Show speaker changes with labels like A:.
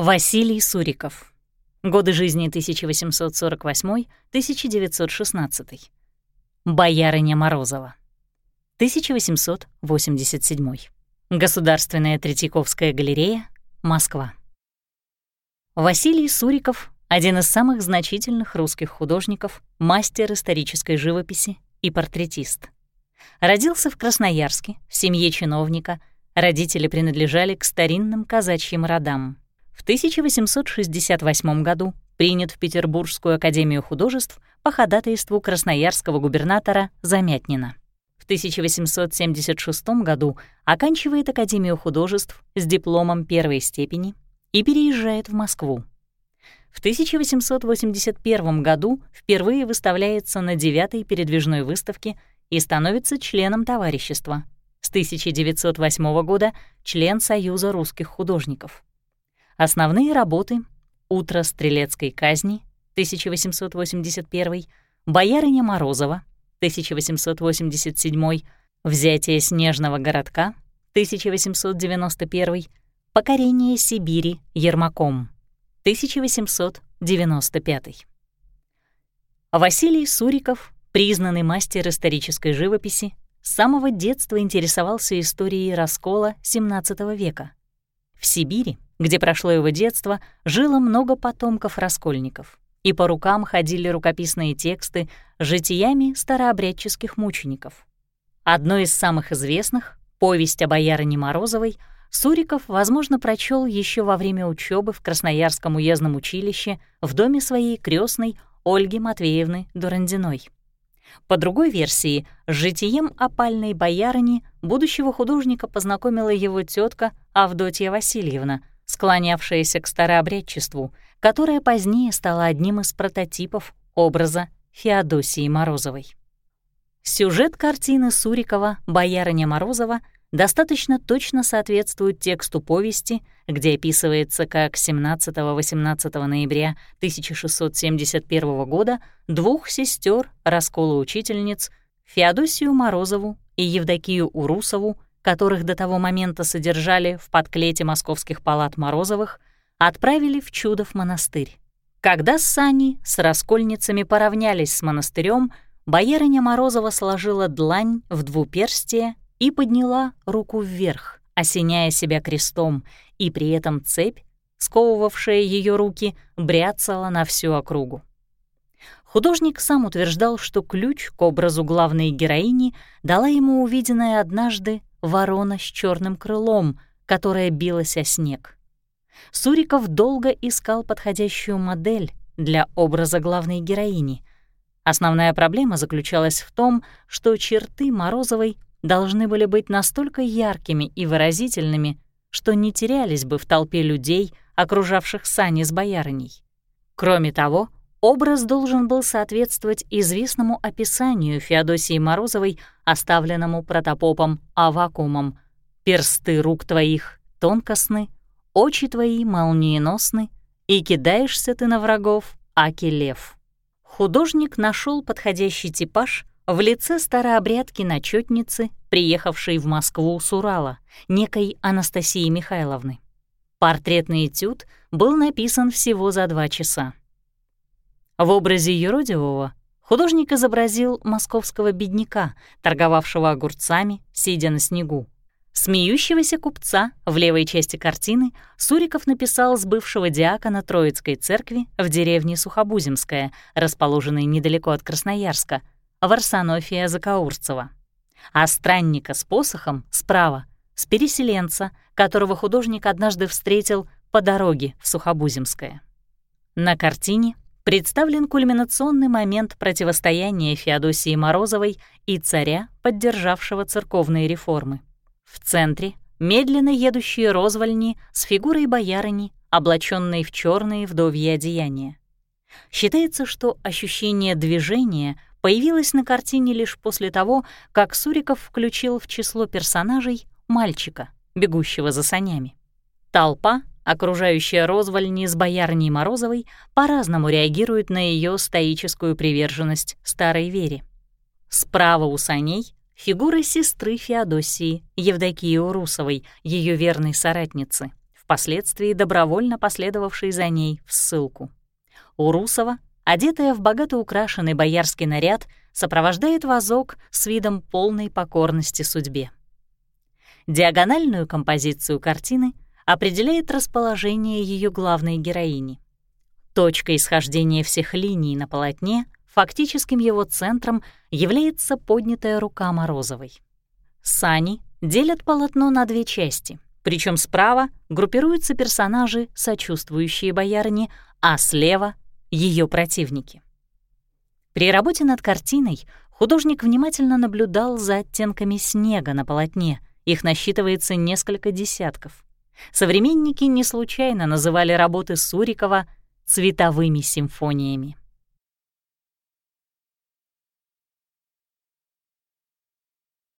A: Василий Суриков. Годы жизни 1848-1916. Боярыня Морозова. 1887. Государственная Третьяковская галерея, Москва. Василий Суриков — один из самых значительных русских художников, мастер исторической живописи и портретист. Родился в Красноярске, в семье чиновника, родители принадлежали к старинным казачьим родам. В 1868 году принят в Петербургскую академию художеств по ходатайству красноярского губернатора Замятнина. В 1876 году оканчивает Академию художеств с дипломом первой степени и переезжает в Москву. В 1881 году впервые выставляется на девятой передвижной выставке и становится членом товарищества. С 1908 года член Союза русских художников. Основные работы «Утро стрелецкой казни» 1881, «Боярыня Морозова» 1887, «Взятие снежного городка» 1891, «Покорение Сибири Ермаком» 1895. Василий Суриков, признанный мастер исторической живописи, с самого детства интересовался историей раскола XVII века. В Сибири где прошло его детство, жило много потомков раскольников, и по рукам ходили рукописные тексты житиями старообрядческих мучеников. Одно из самых известных, повесть о боярине Морозовой, Суриков, возможно, прочел еще во время учебы в Красноярском уездном училище в доме своей крестной Ольги Матвеевны Дурандиной. По другой версии, с житием опальной боярыни будущего художника познакомила его тетка Авдотья Васильевна — склонявшаяся к старообрядчеству, которое позднее стало одним из прототипов образа Феодосии Морозовой. Сюжет картины Сурикова «Боярыня Морозова» достаточно точно соответствует тексту повести, где описывается, как 17-18 ноября 1671 года двух сестер раскола учительниц Феодосию Морозову и Евдокию Урусову которых до того момента содержали в подклете московских палат Морозовых, отправили в Чудов монастырь. Когда сани с раскольницами поравнялись с монастырем, боярыня Морозова сложила длань в двуперстие и подняла руку вверх, осеняя себя крестом, и при этом цепь, сковывавшая ее руки, бряцала на всю округу. Художник сам утверждал, что ключ к образу главной героини дала ему увиденная однажды ворона с черным крылом, которая билась о снег. Суриков долго искал подходящую модель для образа главной героини. Основная проблема заключалась в том, что черты Морозовой должны были быть настолько яркими и выразительными, что не терялись бы в толпе людей, окружавших сани с боярыней. Кроме того, Образ должен был соответствовать известному описанию Феодосии Морозовой, оставленному протопопом Авакумом. «Персты рук твоих тонкостны, очи твои молниеносны, и кидаешься ты на врагов, аки лев». Художник нашел подходящий типаж в лице старообрядки начетницы, приехавшей в Москву с Урала, некой Анастасии Михайловны. Портретный этюд был написан всего за два часа. В образе юродивого художник изобразил московского бедняка, торговавшего огурцами, сидя на снегу. Смеющегося купца в левой части картины Суриков написал с бывшего диакона Троицкой церкви в деревне Сухобуземская, расположенной недалеко от Красноярска, Варсонофия Закаурцева. А странника с посохом справа — с переселенца, которого художник однажды встретил по дороге в Сухобуземское. На картине представлен кульминационный момент противостояния Феодосии Морозовой и царя, поддержавшего церковные реформы. В центре — медленно едущие розвальни с фигурой боярыни, облаченной в черные вдовьи одеяния. Считается, что ощущение движения появилось на картине лишь после того, как Суриков включил в число персонажей мальчика, бегущего за санями. Толпа Окружающая розвальни с боярней Морозовой по-разному реагирует на ее стоическую приверженность старой вере. Справа у саней — фигура сестры Феодосии, Евдокии Урусовой, ее верной соратницы. Впоследствии добровольно последовавший за ней в ссылку. Урусова, одетая в богато украшенный боярский наряд, сопровождает вазок с видом полной покорности судьбе. Диагональную композицию картины определяет расположение ее главной героини. Точка исхождения всех линий на полотне, фактическим его центром является поднятая рука Морозовой. Сани делят полотно на две части, причем справа группируются персонажи, сочувствующие боярине, а слева — ее противники. При работе над картиной художник внимательно наблюдал за оттенками снега на полотне, их насчитывается несколько десятков. Современники не случайно называли работы Сурикова цветовыми симфониями.